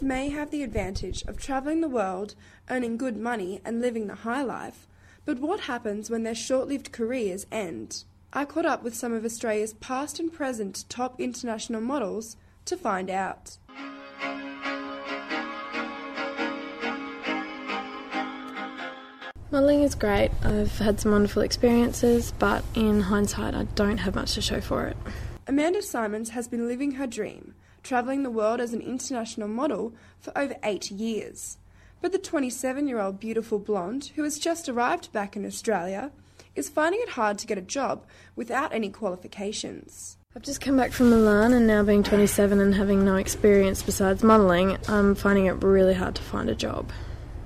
Models may have the advantage of travelling the world, earning good money, and living the high life, but what happens when their short lived careers end? I caught up with some of Australia's past and present top international models to find out. Modelling is great. I've had some wonderful experiences, but in hindsight, I don't have much to show for it. Amanda Simons has been living her dream, travelling the world as an international model for over eight years. But the 27 year old beautiful blonde, who has just arrived back in Australia, is finding it hard to get a job without any qualifications. I've just come back from Milan and now being 27 and having no experience besides modelling, I'm finding it really hard to find a job.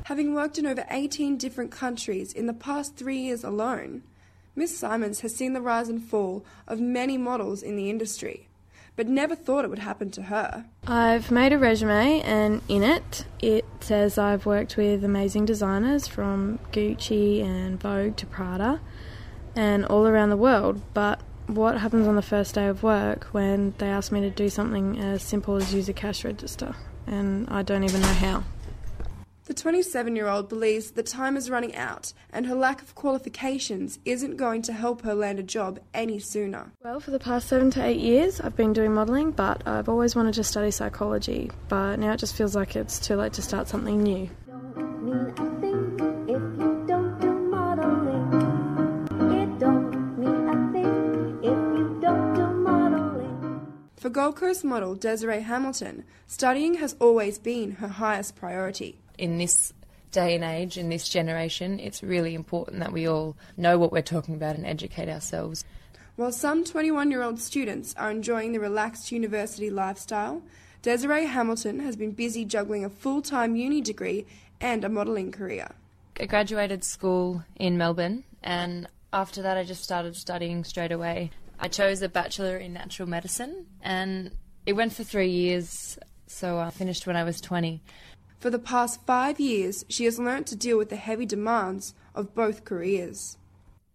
Having worked in over 18 different countries in the past three years alone, Miss Simons has seen the rise and fall of many models in the industry, but never thought it would happen to her. I've made a resume, and in it, it says I've worked with amazing designers from Gucci and Vogue to Prada and all around the world, but what happens on the first day of work when they ask me to do something as simple as use a cash register? And I don't even know how. The 27 year old believes the time is running out and her lack of qualifications isn't going to help her land a job any sooner. Well, for the past seven to eight years, I've been doing modelling, but I've always wanted to study psychology. But now it just feels like it's too late to start something new. For Gold Coast model Desiree Hamilton, studying has always been her highest priority in this day and age, in this generation, it's really important that we all know what we're talking about and educate ourselves. While some 21 year old students are enjoying the relaxed university lifestyle, Desiree Hamilton has been busy juggling a full time uni degree and a modelling career. I graduated school in Melbourne, and after that, I just started studying straight away. I chose a Bachelor in Natural Medicine, and it went for three years, so I finished when I was 20. For the past five years, she has learnt to deal with the heavy demands of both careers.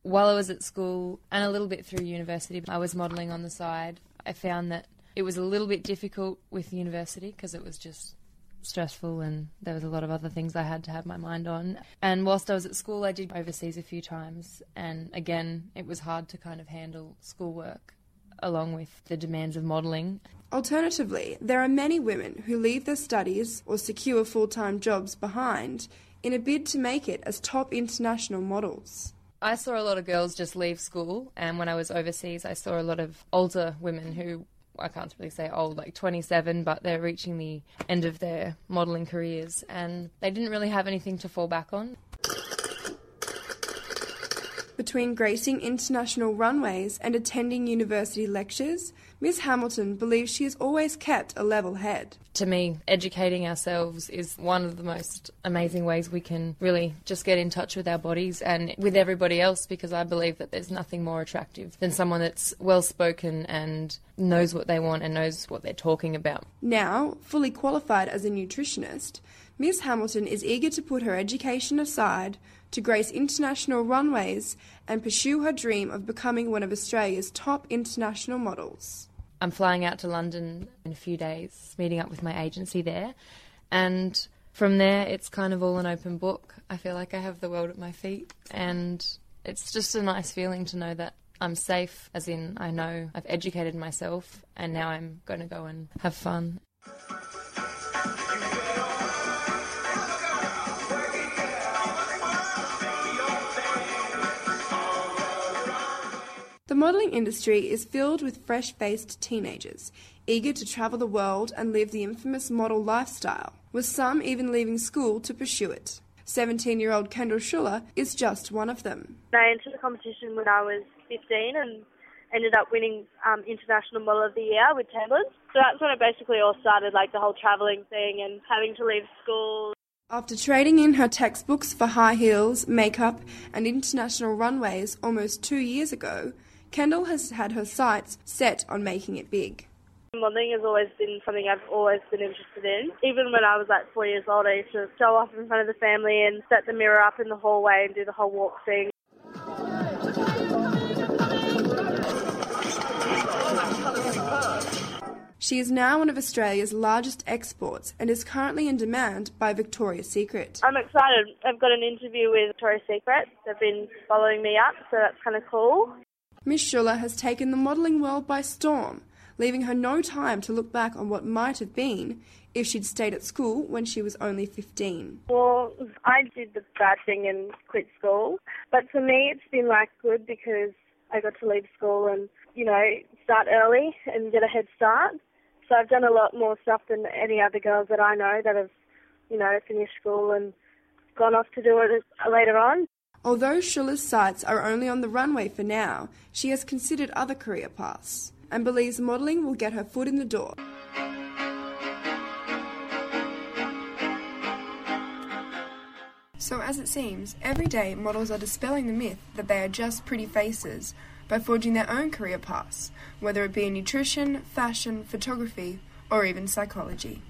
While I was at school and a little bit through university, I was modelling on the side. I found that it was a little bit difficult with university because it was just stressful and there was a lot of other things I had to have my mind on. And whilst I was at school, I did overseas a few times, and again, it was hard to kind of handle schoolwork along with the demands of modelling. Alternatively, there are many women who leave their studies or secure full time jobs behind in a bid to make it as top international models. I saw a lot of girls just leave school, and when I was overseas, I saw a lot of older women who I can't really say old, like 27, but they're reaching the end of their modelling careers, and they didn't really have anything to fall back on. Between gracing international runways and attending university lectures, Miss Hamilton believes she has always kept a level head. To me, educating ourselves is one of the most amazing ways we can really just get in touch with our bodies and with everybody else because I believe that there's nothing more attractive than someone that's well spoken and knows what they want and knows what they're talking about. Now, fully qualified as a nutritionist, Miss Hamilton is eager to put her education aside to grace international runways and pursue her dream of becoming one of Australia's top international models. I'm flying out to London in a few days, meeting up with my agency there, and from there it's kind of all an open book. I feel like I have the world at my feet, and it's just a nice feeling to know that I'm safe, as in I know I've educated myself, and now I'm going to go and have fun. Modelling industry is filled with fresh faced teenagers, eager to travel the world and live the infamous model lifestyle, with some even leaving school to pursue it. 17 year old Kendall Schuller is just one of them. I entered the competition when I was 15 and ended up winning um, International Model of the Year with Tamblin. So that's when it basically all started, like the whole travelling thing and having to leave school. After trading in her textbooks for high heels, makeup, and international runways almost two years ago, Kendall has had her sights set on making it big. Modelling has always been something I've always been interested in. Even when I was like four years old, I used to show off in front of the family and set the mirror up in the hallway and do the whole walk thing. She is now one of Australia's largest exports and is currently in demand by Victoria's Secret. I'm excited. I've got an interview with Victoria's Secret. They've been following me up, so that's kind of cool. Miss Schuller has taken the modelling world by storm, leaving her no time to look back on what might have been if she'd stayed at school when she was only 15. Well, I did the bad thing and quit school, but for me it's been like good because I got to leave school and, you know, start early and get a head start. So I've done a lot more stuff than any other girls that I know that have, you know, finished school and gone off to do it later on. Although Schuller's sights are only on the runway for now, she has considered other career paths and believes modelling will get her foot in the door. So, as it seems, every day models are dispelling the myth that they are just pretty faces by forging their own career paths, whether it be in nutrition, fashion, photography, or even psychology.